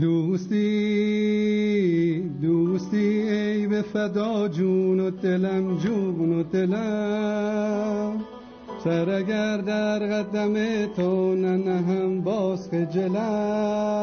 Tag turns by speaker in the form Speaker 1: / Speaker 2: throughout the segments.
Speaker 1: دوستی دوستی ای به فدا جون و دلم جون و دلم. سر اگر در قدم تو ننهم باز خجلم.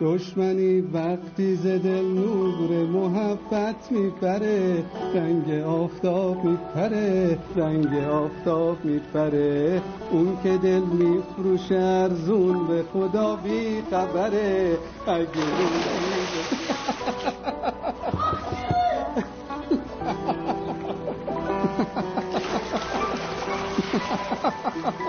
Speaker 1: دشمنی وقتی ز دل نور محبت میپره رنگ آفتاب میپره رنگ آفتاب میپره. اون که دل میفروشه ارزون به خدا بی خبره. اگه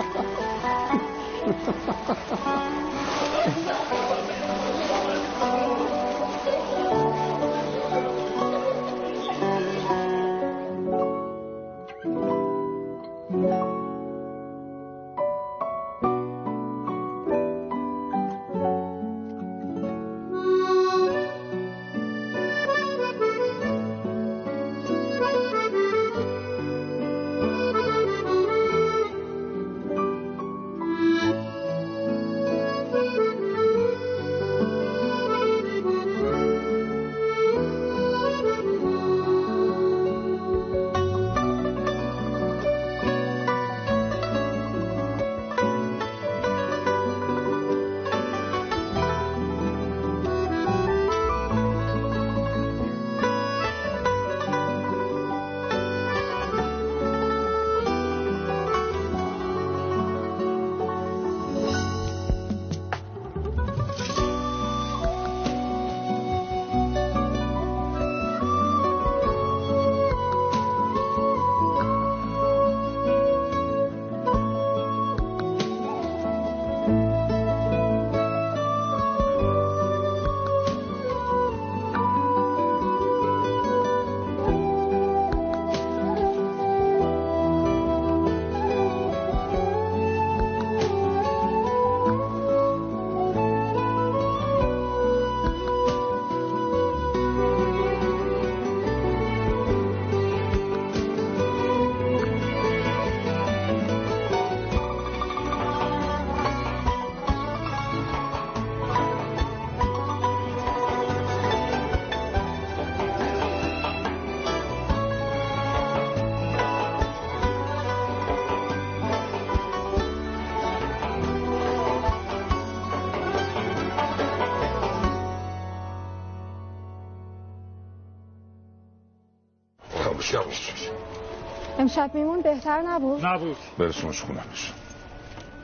Speaker 2: امشب میمون بهتر نبود؟
Speaker 3: نبود.
Speaker 4: برسونش خونمش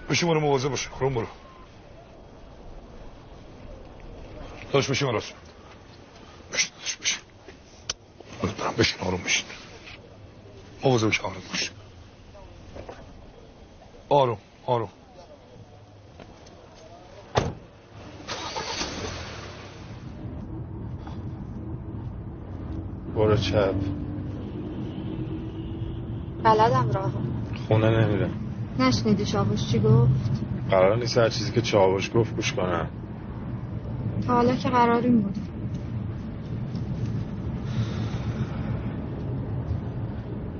Speaker 4: بشی برو مواظب باشه خون برو. داشت بشی راست بشین داشت بشین. برم بشین آروم بشین. مواظب باشه آروم باشه آروم آروم.
Speaker 5: برو چپ.
Speaker 2: بلدم راهو
Speaker 5: خونه نمیره
Speaker 2: نشنیدی شاوش چی گفت؟
Speaker 5: قرار نیست هر چیزی که چاوش گفت گوش کنم
Speaker 2: تا حالا که قراریم بود.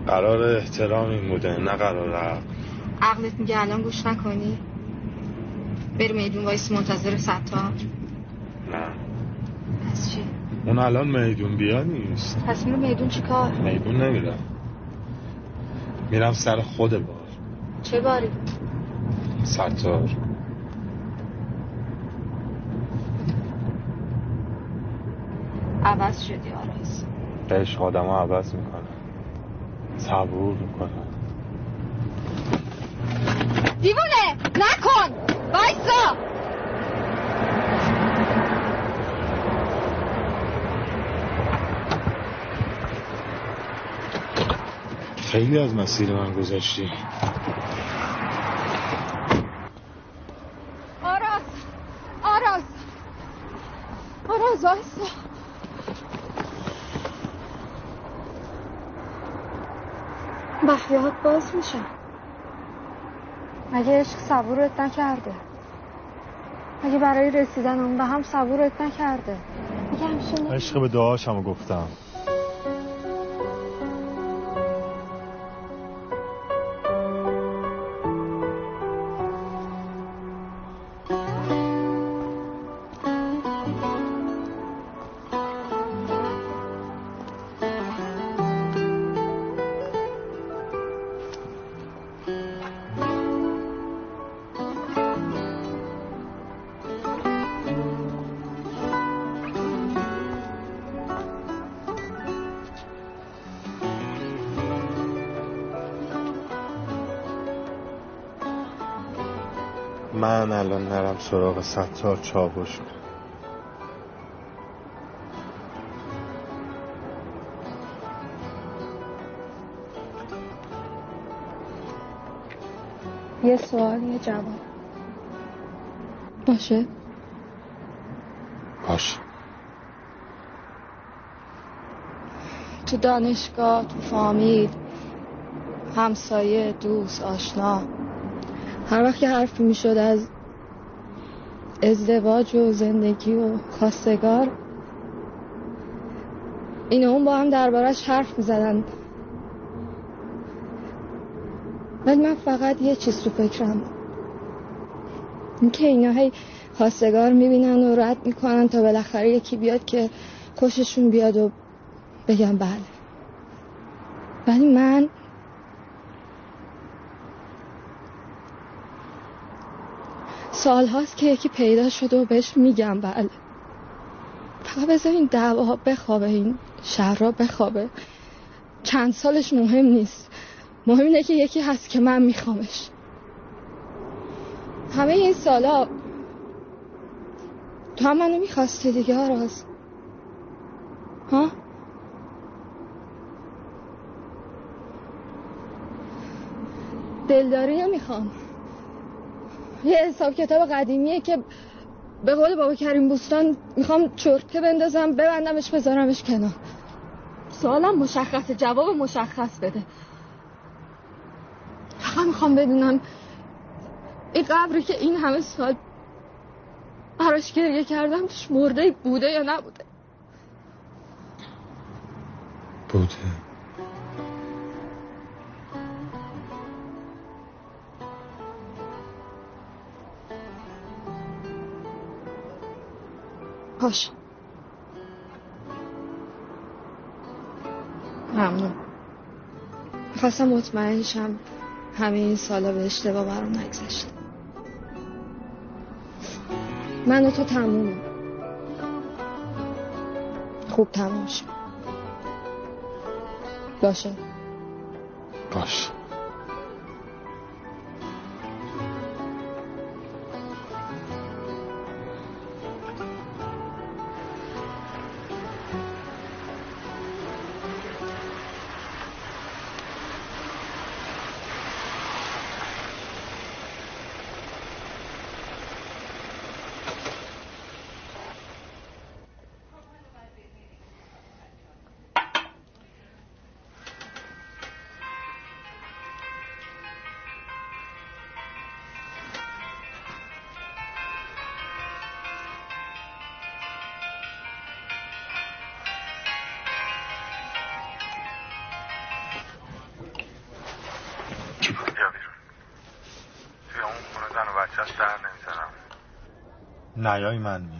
Speaker 5: قرار احترام این بوده نه قرار عقل.
Speaker 2: عقلت میگه الان گوش نکنی؟ بری میدون وایس منتظر ستار.
Speaker 5: نه.
Speaker 2: پس چی؟
Speaker 5: اون الان میدون بیا نیست.
Speaker 2: پس میرو میدون چی کار؟
Speaker 5: میدون نمیرم. میرم سر خود بار.
Speaker 2: چه باری؟
Speaker 5: ستار.
Speaker 2: عوض شدی آرایس.
Speaker 5: عشق آدم ها عوض می‌کنه. صبور می‌کنه.
Speaker 2: دیوونه! نکن! وایسا!
Speaker 5: خیلی از مسیر من گذشتی.
Speaker 2: آراز آراز. آراز وایسا بحیات باز میشه. مگه عشق صبورت نکرده؟ مگه برای رسیدن اون به هم صبورت نکرده؟
Speaker 5: عشق به دعاشمو گفتم. من الان نرم سراغ ستار چاوش.
Speaker 2: یه سوال یه جواب. باشه.
Speaker 4: باش.
Speaker 2: تو دانشگاه تو فامیل همسایه دوست آشنا. هر وقت که حرف می‌شد از ازدواج و زندگی و خواستگار این اون با هم دربارش حرف می‌زدن. ولی من فقط یه چیز تو فکرم. اینکه اینا هی خواستگار می‌بینن و رد می‌کنن تا بالاخره یکی بیاد که خوششون بیاد و بگم بله. ولی من سال هاست که یکی پیدا شده و بهش میگم بله. فقط بذار این دعوا بخوابه این شهر را بخوابه. چند سالش مهم نیست. مهم اینه که یکی هست که من میخوامش. همه این سالا تو هم منو می‌خواستی دیگه آراز ها؟ دلداری نمی‌خوام. یه حساب کتاب قدیمیه که به قول بابا کریم بوستان می‌خوام چرته بندازم ببندمش بذارمش کنار. سوالم مشخصه جواب مشخص بده. فقط می‌خوام بدونم این قبری که این همه سال براش گریه کردم توش مرده بوده یا نبوده؟
Speaker 4: بوده.
Speaker 2: باش. ممنون. خواستم مطمئن شم همه این سالا به اشتباه برام نگذشت. من و تو تمومه. خوب تموم شد. باشه.
Speaker 4: باش.
Speaker 5: نیای من میام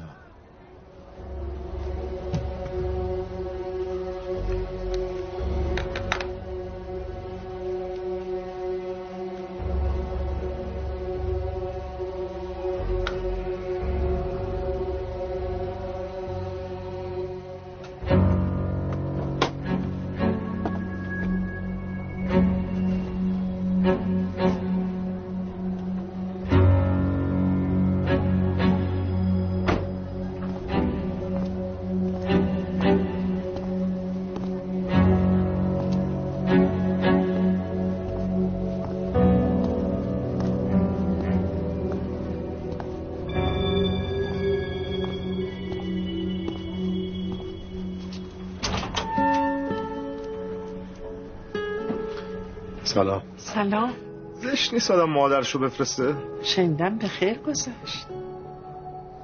Speaker 6: سلام.
Speaker 7: سلام.
Speaker 6: زشت نیست آدم مادرشو بفرسته؟
Speaker 7: شنیدم به خیر گذشت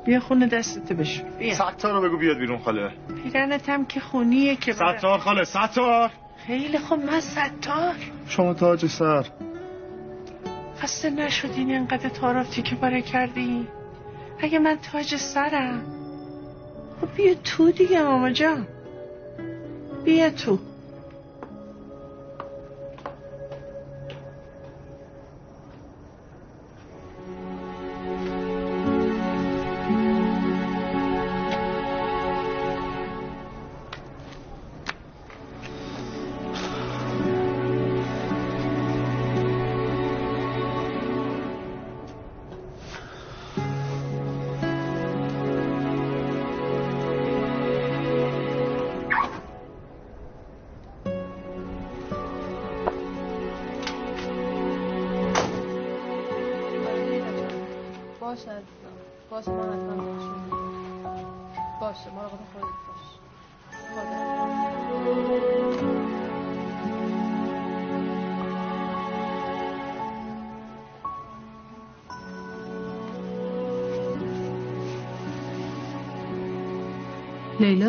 Speaker 7: بیا خونه دستتو بشور. بیا.
Speaker 6: ستار رو بگو بیاد بیرون خاله.
Speaker 7: پیرنت هم که خونیه که برای-
Speaker 6: ستار خاله ستار
Speaker 7: خیلی خوب من ستار
Speaker 6: شما تاج سر.
Speaker 7: خسته نشدین اینقدر تارافتی که برای کردی؟ اگه من تاج سرم. خب بیا تو دیگه ماما جان. بیا تو.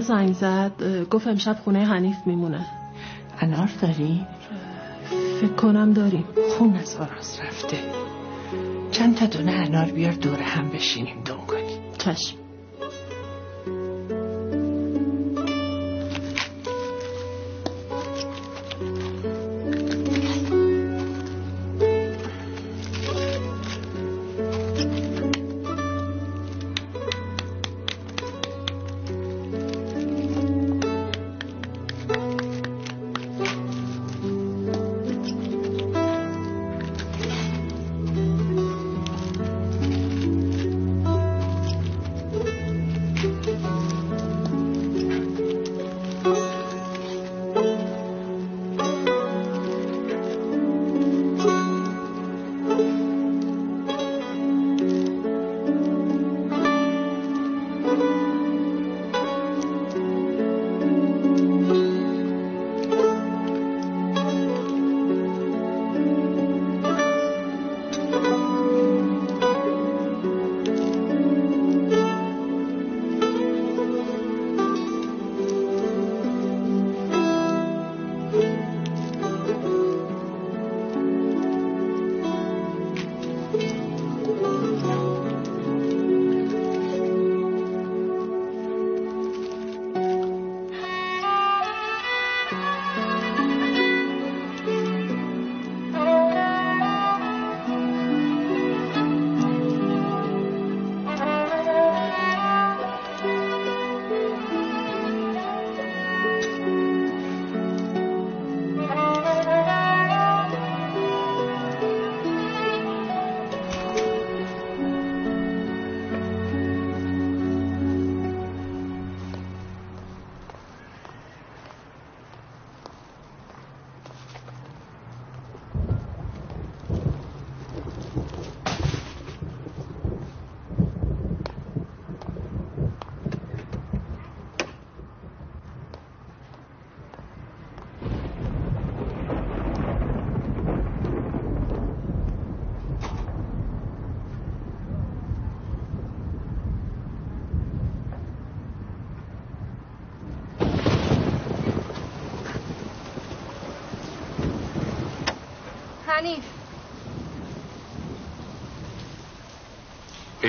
Speaker 7: زنگ زد گفت امشب خونه حنیف میمونه.
Speaker 8: انار داری؟
Speaker 7: فکر کنم داریم.
Speaker 8: خون از آراز رفته. چند تا دونه انار بیار دور هم بشینیم دم کنیم.
Speaker 7: چشم.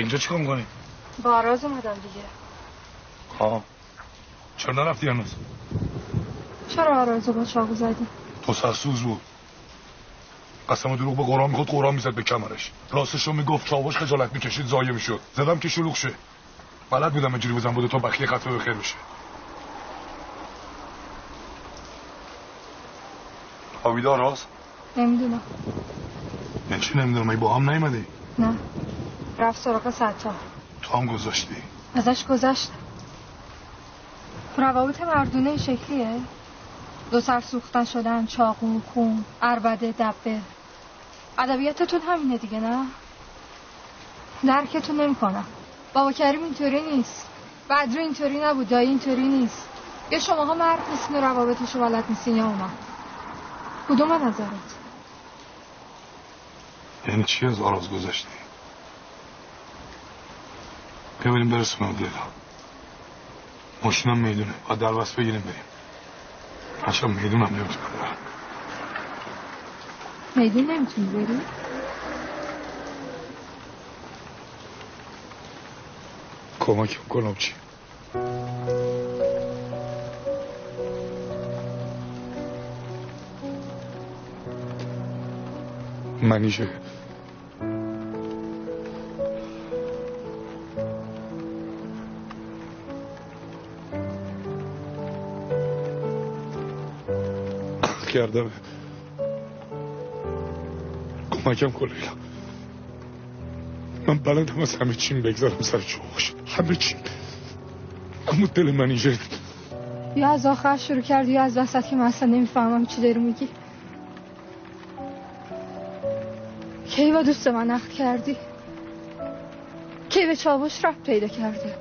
Speaker 4: اینجا چیکار می‌کنی؟
Speaker 2: با آراز اومدم دیگه.
Speaker 4: ها چرا نرفتی هنوز؟
Speaker 2: چرا آرازو با چاقو زدی؟
Speaker 4: تو سرسوز بود. قسم دروغ به قرآن میخود قرآن می‌زد به کمرش. راستش رو می‌گفت چاوش خجالت می‌کشید زایه می‌شد. زدم که شلوغ شه. بلد بودم اینجوری بزن بوده تا بخیه قطعه به خیر بشه. خوابیده راست
Speaker 2: نمی‌دونم.
Speaker 4: یعنی چی نمی‌دونم؟ ای با هم نیومدی؟
Speaker 2: نه. رفت سراغ ستا
Speaker 4: تو هم گذاشتی؟
Speaker 2: ازش گذشت روابط مردونه این شکلیه؟ دو سر سوختن شدن چاقو خون اربده دبه. ادبیاتتون همینه دیگه نه؟ درکتون نمی‌کنم. بابا کریم اینطوری نیست. بدر اینطوری نبود دایی اینطوری نیست. یا شماها مرد نیستین و روابطشو بلد نیستین یا اونا کدوم نظرت؟
Speaker 4: یعنی چی از آراز گذاشتی بیا بریم برسونم لیلا ماشینم می‌دونه باید در بس بگیریم بریم هرچند می‌دونم نمی‌تونم برم
Speaker 2: میدون نمی‌تونی بری
Speaker 4: کمک کنم چی منیشه کردم. کمکم کن لیلا من بلدم از همه چیم بگذارم سر چوخش همه چیم اما دل من اینجا
Speaker 2: یا از آخر شروع کردی یا از وسط که من اصلا نمی‌فهمم چی داری میگی. کی با دوست من عقد کردی؟ که به چاوش رفت پیدا کرده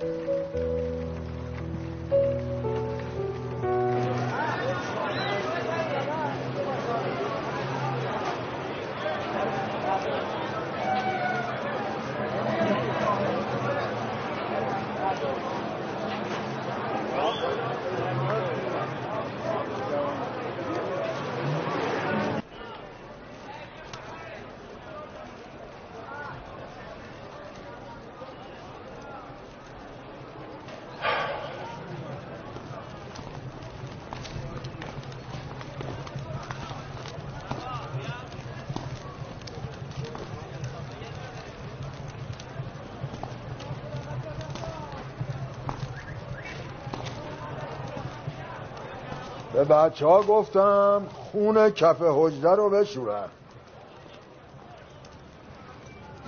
Speaker 9: به بچه ها گفتم خون کف حجره رو بشورن.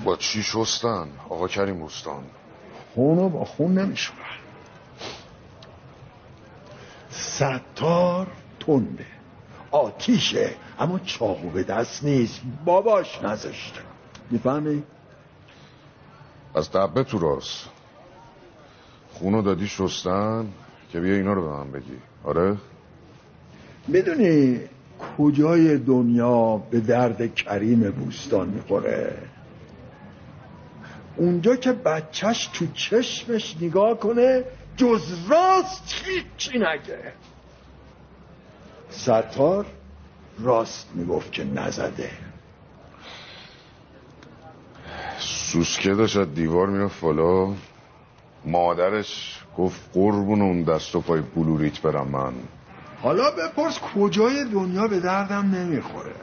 Speaker 10: با چی شستن؟ آقا کریم بوستان
Speaker 9: خونو با خون نمیشورن. ستار تنده. آتیشه. اما چاقو به دست نیست. باباش نزشته. می‌فهمی؟
Speaker 10: از دبه تو راست. خونو دادی شستن که بیا اینا رو به من بگی. آره؟
Speaker 9: می‌دونی کجای دنیا به درد کریم بوستان می‌خوره؟ اونجا که بچهش تو چشمش نگاه کنه جز راست هیچی نگه. ستار راست می‌گفت که نزده.
Speaker 10: سوسکه داشت دیوار می‌رفت بالا. مادرش گفت قربون اون دست و پای بلوریت برم من.
Speaker 9: حالا بپرس کجای دنیا به دردم نمی‌خوره.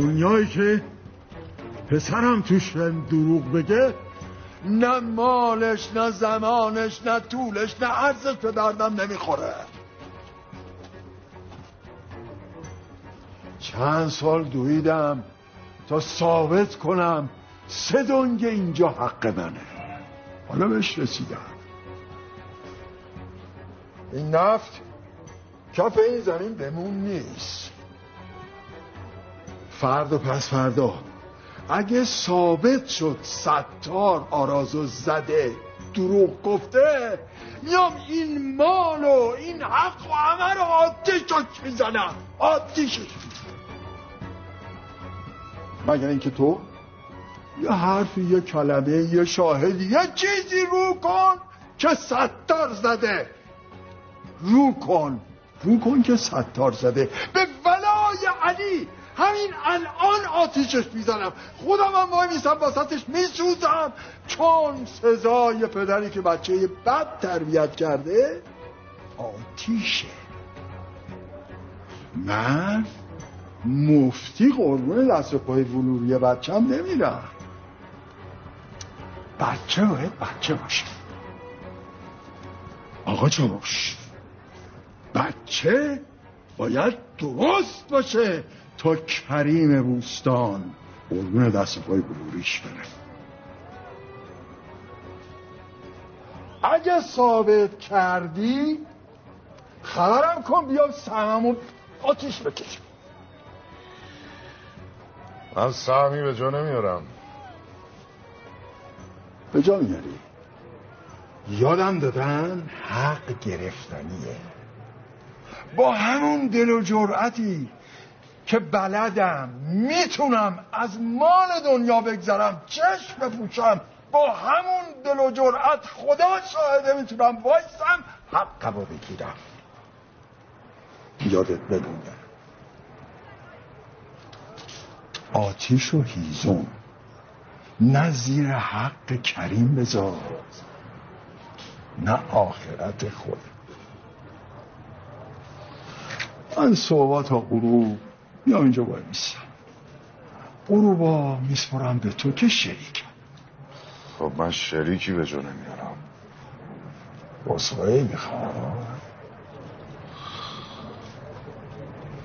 Speaker 9: دنیایی که پسرم توش دروغ بگه نه مالش نه زمانش نه طولش نه ارزش به دردم نمی‌خوره. چند سال دویدم تا ثابت کنم سه دنگ اینجا حق منه. حالا بهش رسیدم. این نفت کف این زمین بمون نیست. فردا پس فردا. اگه ثابت شد ستار آرازو زده دروغ گفته میام این مال و این حق و همه رو آتیشش می‌زنم. آتیشش مگر اینکه تو یه حرفی یه کلمه یه شاهدی یه چیزی رو کن که ستار زده. رو کن. رو کن که ستار زده. به ولای علی همین الان آتیشش می‌زنم. خودم هم وای میسم واسطش میسوزم. چون سزای پدری که بچه بد تربیت کرده آتیشه. من مفتی قربون دست پای ولوری بچم نمیرم. بچه باید بچه باشه. آقا چاوش بچه باید درست باشه. تا کریم بوستان. قربون دست پای بلوریش بره اگه ثابت کردی خبرم کن بیا سهممو آتیش بکشم.
Speaker 10: من سهمی به جا نمیارم.
Speaker 9: به جا میاری؟ یادم دادن حق گرفتنیه. با همون دل و جرأتی که بلدم می‌تونم از مال دنیا بگذرم چشم بپوشم با همون دل و جرأت خدا شاهده می‌تونم وایسم حقم رو بگیرم. یادت بدونه آتیش و هیزم. نظیر حق کریم بذار
Speaker 11: نه آخرت خود. من صحبت تا غروب یا اینجا باید میسم غروبا میسپرم به تو که شریکم.
Speaker 10: خب من شریکی به جا نمیارم.
Speaker 11: بسخواهی می‌خوام.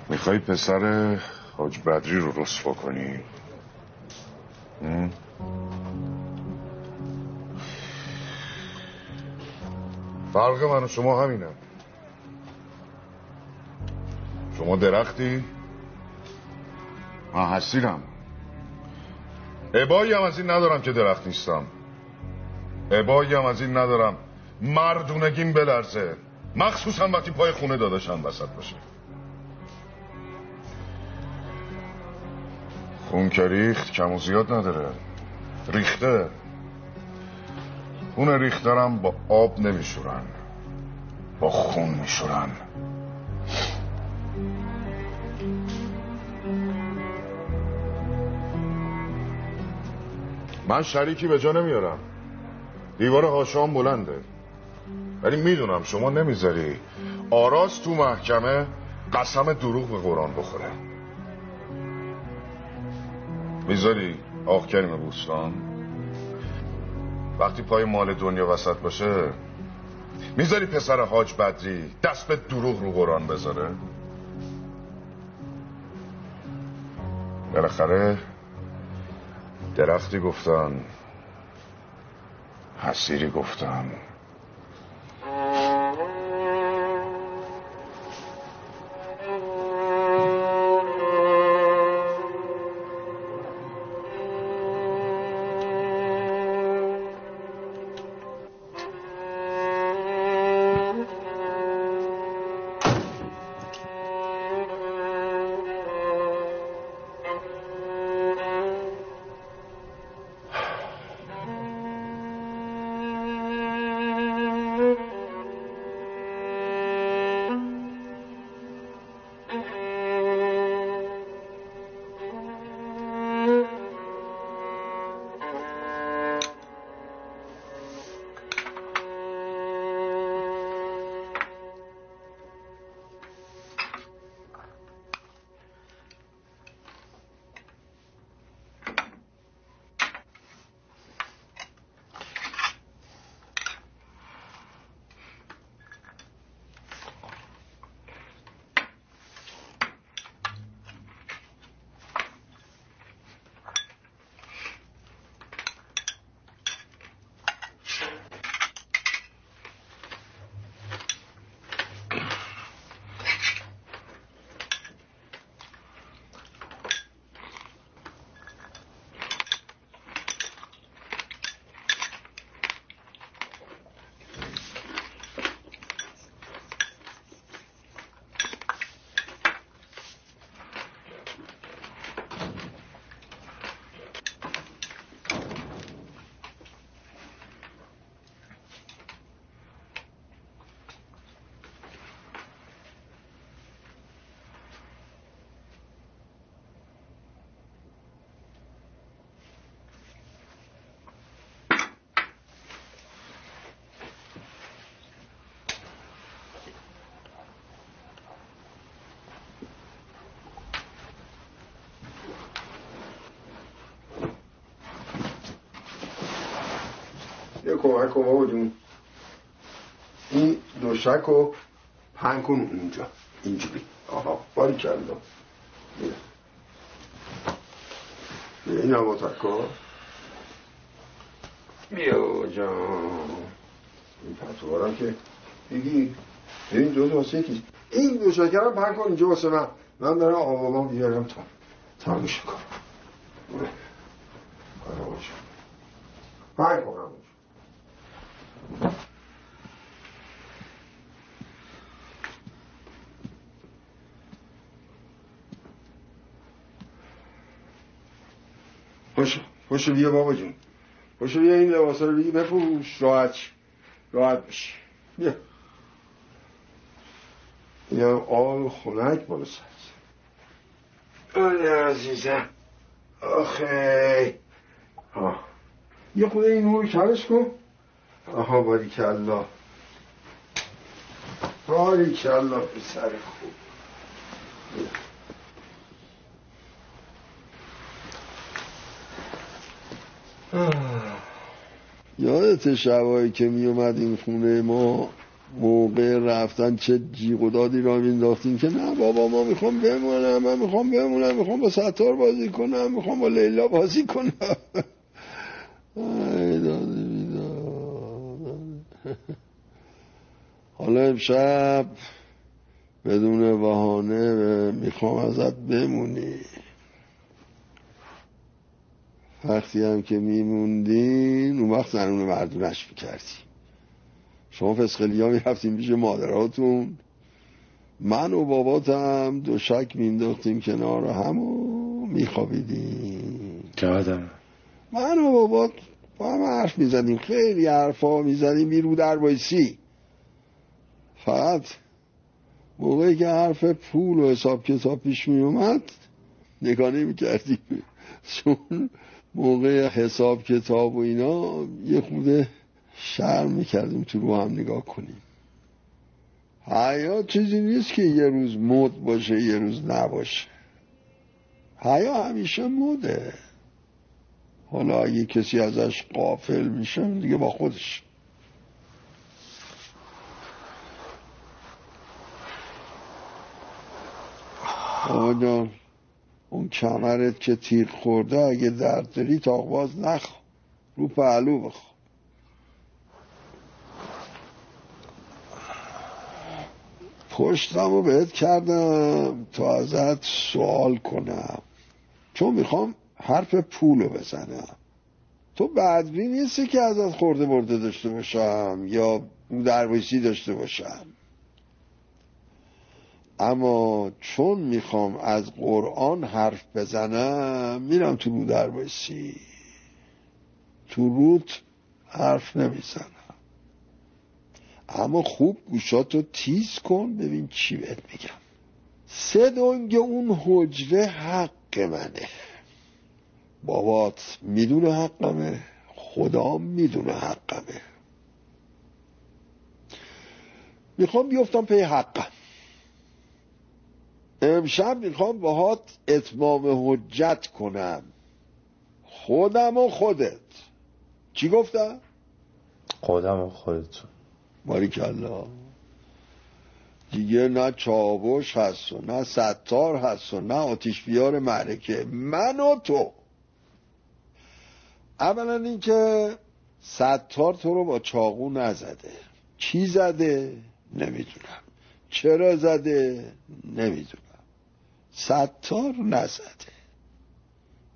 Speaker 10: می‌خوای پسر حاج بدری رو رسوا کنی؟ فرق من و شما همینه. شما درختی؟ من حسیرم عبایی هم از این ندارم که درخت نیستم. عبایی هم از این ندارم. مردونگیم بلرزه. مخصوصا وقتی پای خونه داداشم وسط باشه. خون که ریخت کم و زیاد نداره. ریخته. خون ریخترم با آب نمیشورن. با خون میشورن. من شریکی به جا نمیارم. دیوار هاشام بلنده. ولی می‌دونم شما نمی‌ذاری. آراز تو محکمه قسم دروغ به قرآن بخوره. می‌ذاری آخ کریم بوستان؟ وقتی پای مال دنیا وسط باشه می‌ذاری پسر حاج بدری دست به دروغ رو قرآن بذاره؟ بالاخره درختی گفتن حسیری گفتن.
Speaker 11: کمک کن بابا جون این دوشک رو پنگ کن اونجا اینجوری. آها باری کردم بیا. این هم کن بیا جان. این پتوارم که بگی. این جز واسه یکی. این دوشکه رو پنگ کن اینجا واسه من. من دارم آبابام بیارم تا تموش کنم پنگ کنم پاشو بیا بابا جون. پاشو بیا این لباسا رو بگی بپوش. راحت راحت بشی. بیا. این آب خنک بالا سرز آره عزیزم. آخه. آه. یه خود این نور کمش کن. آها باری کلا باری کلا پسر خوب. یادت شبایی که می اومدیم خونه ما موقع رفتن چه جیغ و دادی را مینداختیم که نه بابا ما می‌خوام بمونم من می‌خوام بمونم می‌خوام با ستار بازی کنم می‌خوام با لیلا بازی کنم. ای بیداد. حالا امشب بدون بهانه می‌خوام ازت بمونی. وقتی هم که میموندین اون وقت زنون مردونش می‌کردی. شما فسخلی ها می‌رفتیم پیش مادراتون. من و باباتم دو شک مینداختیم کنار هم و میخوابیدیم. من و بابات با هم حرف می‌زدیم خیلی حرفا می‌زدیم بیرو در بایسی. فقط موقعی که حرف پول و حساب کتاب پیش می اومد نگاه نمی کردیم چون موقع حساب کتاب و اینا یه خود شرم می‌کردیم تو رو هم نگاه کنیم. حیا چیزی نیست که یه روز مد باشه یه روز نباشه. حیا همیشه مده. حالا اگه کسی ازش قافل میشه دیگه با خودش. آقا اون کمرت که تیغ خورده اگه درد داری تاقباز نخوا رو پهلو بخوا پشتم رو بهت کردم تا ازت سوال کنم. چون می‌خوام حرف پولو بزنم. تو بدبی نیستی که ازت خورده برده داشته باشم یا درویسی داشته باشم؟ اما چون می‌خوام از قرآن حرف بزنم میرم تو رو درویسی تو روت حرف نمی‌زنم. اما خوب گوشاتو تیز کن ببین چی بهت میگم. سه دنگ اون حجره حق منه. بابات می‌دونه حقمه خدا می‌دونه حقمه. می‌خوام بیفتم پی حقم. امشب می‌خوام باهات اتمام حجت کنم. خودم و خودت. چی گفتم؟
Speaker 5: خودم و خودتون.
Speaker 11: باریکلا. دیگه نه چاوش هست و نه ستار هست و نه آتیش بیار معرکه. من و تو. اولا اینکه ستار تو رو با چاقو نزده. چی زده؟ نمی‌دونم. چرا زده؟ نمی‌دونم. ستار نزده.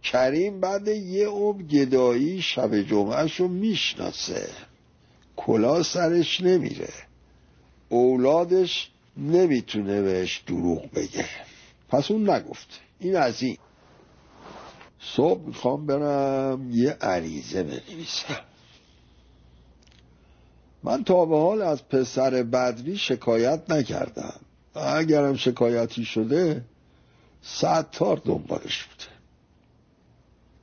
Speaker 11: کریم بعد یه عمر گدایی شب جمعهش رو می‌شناسه. کلا سرش نمیره. اولادش نمی‌تونه بهش دروغ بگه. پس اون نگفته این از این. صبح می‌خوام برم یه عریضه بنویسم. من تا به حال از پسر بدری شکایت نکردم. اگرم شکایتی شده ستار دنبالش بوده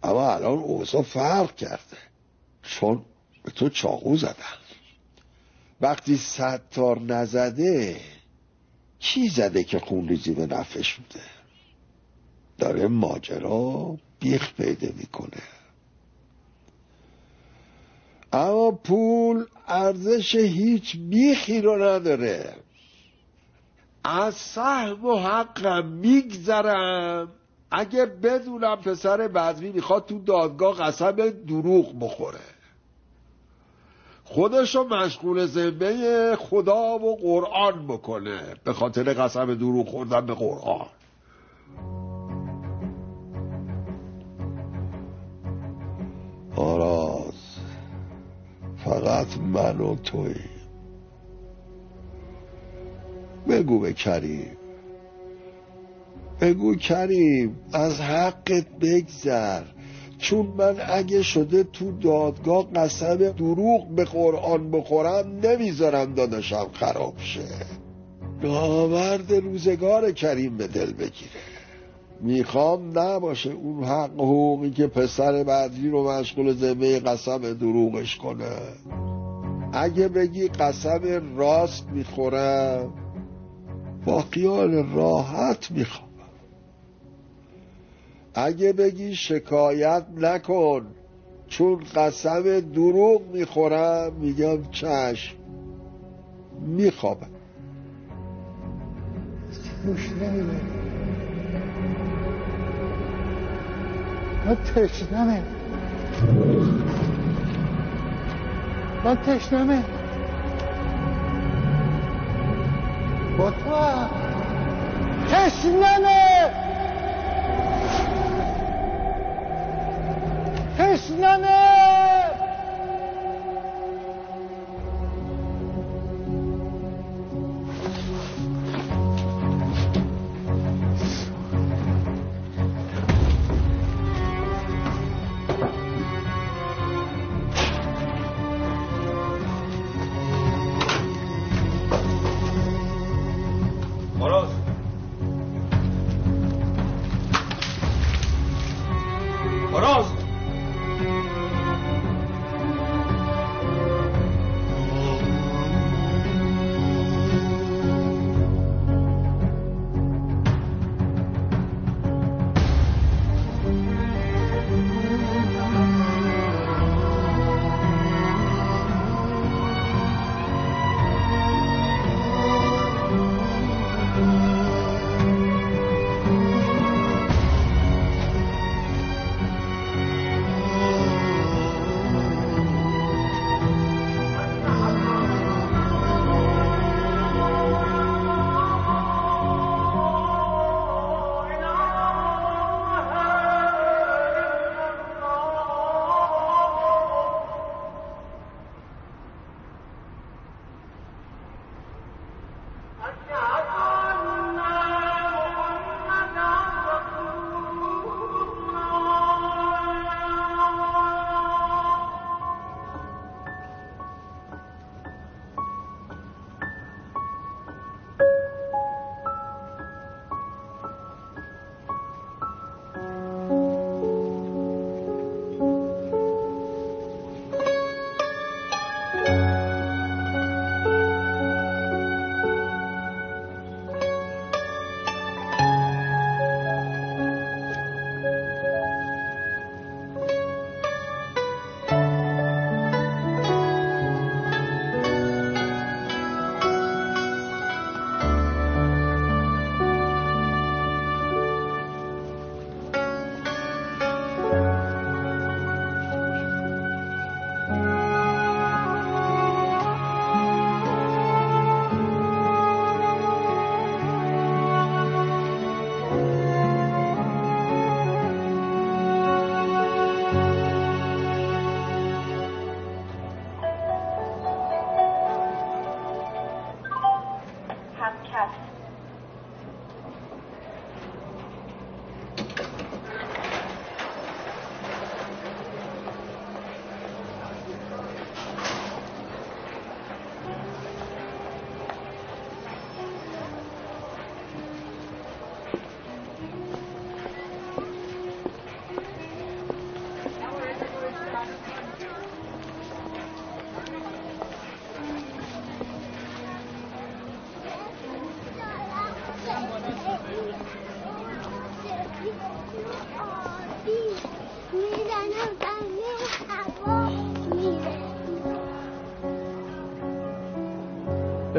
Speaker 11: اما الان اوضاع فرق کرده. چون به تو چاقو زدن. وقتی ستار نزده کی زده که خون ریزی به نفش بوده؟ داره ماجرا بیخ پیدا می‌کنه. اما پول ارزش هیچ بیخی رو نداره. از سهم و حقم میگذرم. اگه بدونم پسر بدوی می‌خواد تو دادگاه قسم دروغ بخوره. خودشو مشغول ذمه خدا و قرآن بکنه به خاطر قسم دروغ خوردن به قرآن. آراز فقط من و توی بگو به کریم. بگو کریم از حقت بگذر. چون من اگه شده تو دادگاه قسم دروغ به قرآن بخورم نمی‌ذارم داداشم خراب شه. نامرد روزگار کریم به دل بگیره. می‌خوام نباشه اون حق حقوقی که پسر بعدی رو مشغول ذمه قسم دروغش کنه. اگه بگی قسم راست می‌خورم با خیال راحت میخوابم اگه بگی شکایت نکن چون قسم دروغ می‌خورم میگم چشم میخوابم.
Speaker 12: من تشنمه. من تشنمه. با تو هم.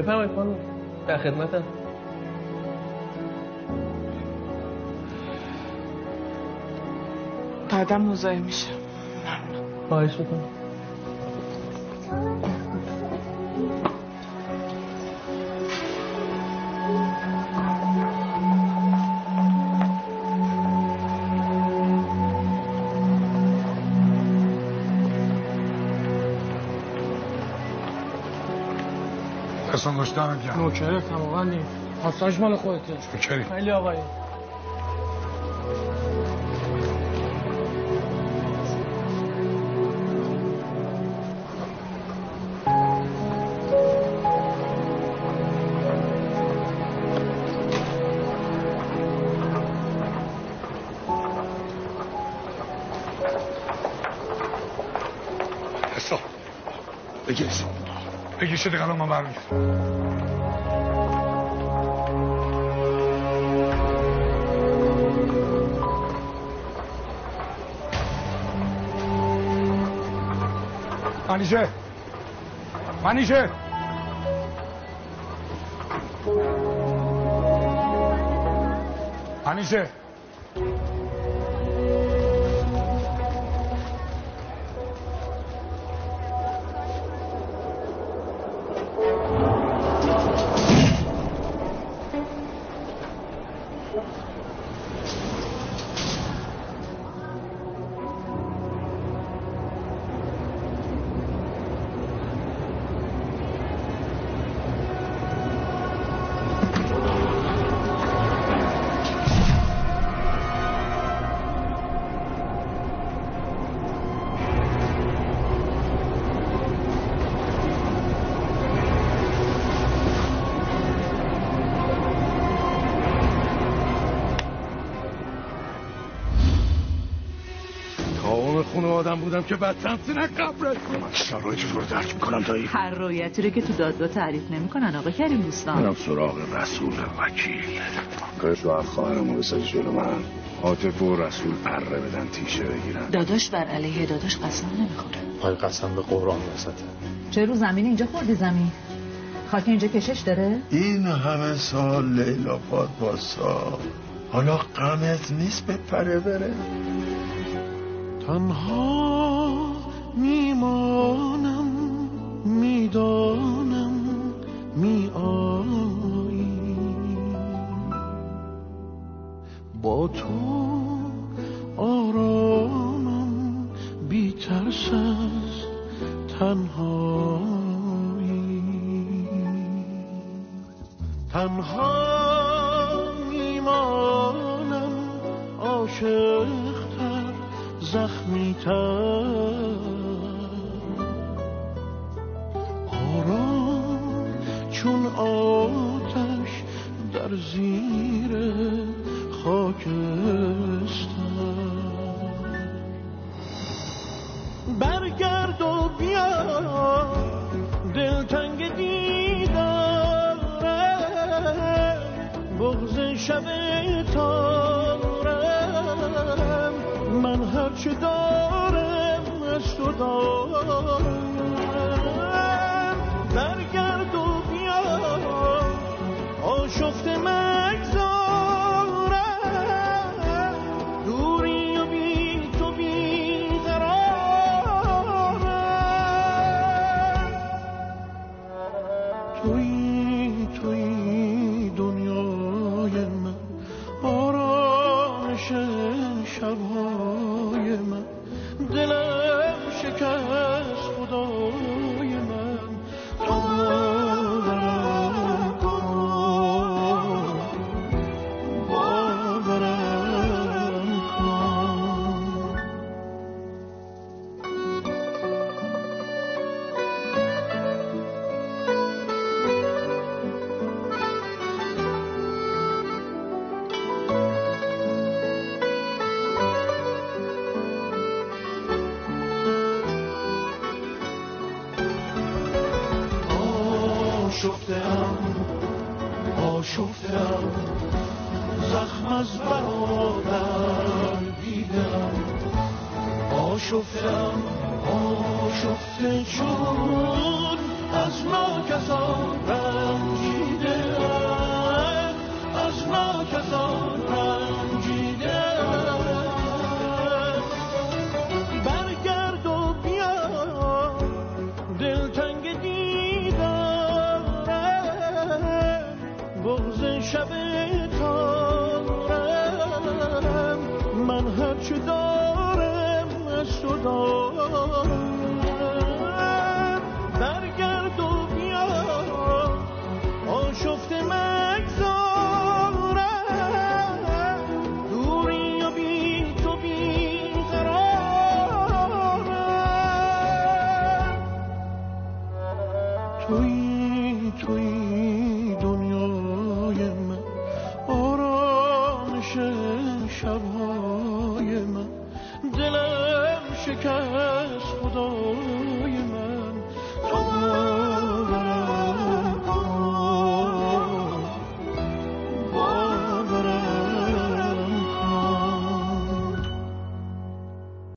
Speaker 13: بفرمایید خانم. در خدمتم.
Speaker 14: بعدم مزاحم میشه
Speaker 13: خواهش می‌کنم.
Speaker 4: احسان داشتن گرم
Speaker 12: نوکرت واقعا نیم پاساژ مال خودته.
Speaker 4: شکری
Speaker 12: خیلی آقایی.
Speaker 4: شده قلام برمیاد
Speaker 15: منیشه منیشه منیشه بودم که بدتن سینه قبرت شرایط رو درک می‌کنم دایی
Speaker 16: هر رویتی رو که تو دادگاه تعریف نمی‌کنن آقا کریم دوستان.
Speaker 15: برم سراغ رسول وکیل. که شوهر خواهرم رو بسازی جلو من. عاطف و رسول پره بدن تیشه بگیرن.
Speaker 16: داداش بر علیه داداش قسم نمی‌خوره.
Speaker 5: پای قسم به قرآن وسطه
Speaker 16: چه رو زمین اینجا خوردی زمین؟ خاک اینجا کشش داره؟
Speaker 11: این همه سال لیلا پاد باسا. حالا غمت نیست به پره بره.
Speaker 17: تنها میمانم می‌دانم می آیی با تو آرامم بی از تنهایی. تنها میمانم عاشقتر زخمی تر. آرام چون آتش در زیر خاکستر. برگرد و بیا دلتنگ دیدارم بغز شب تارم هرچه آشفتم آشفته چون از ناکسان رنجیده از ناکسان رنجیده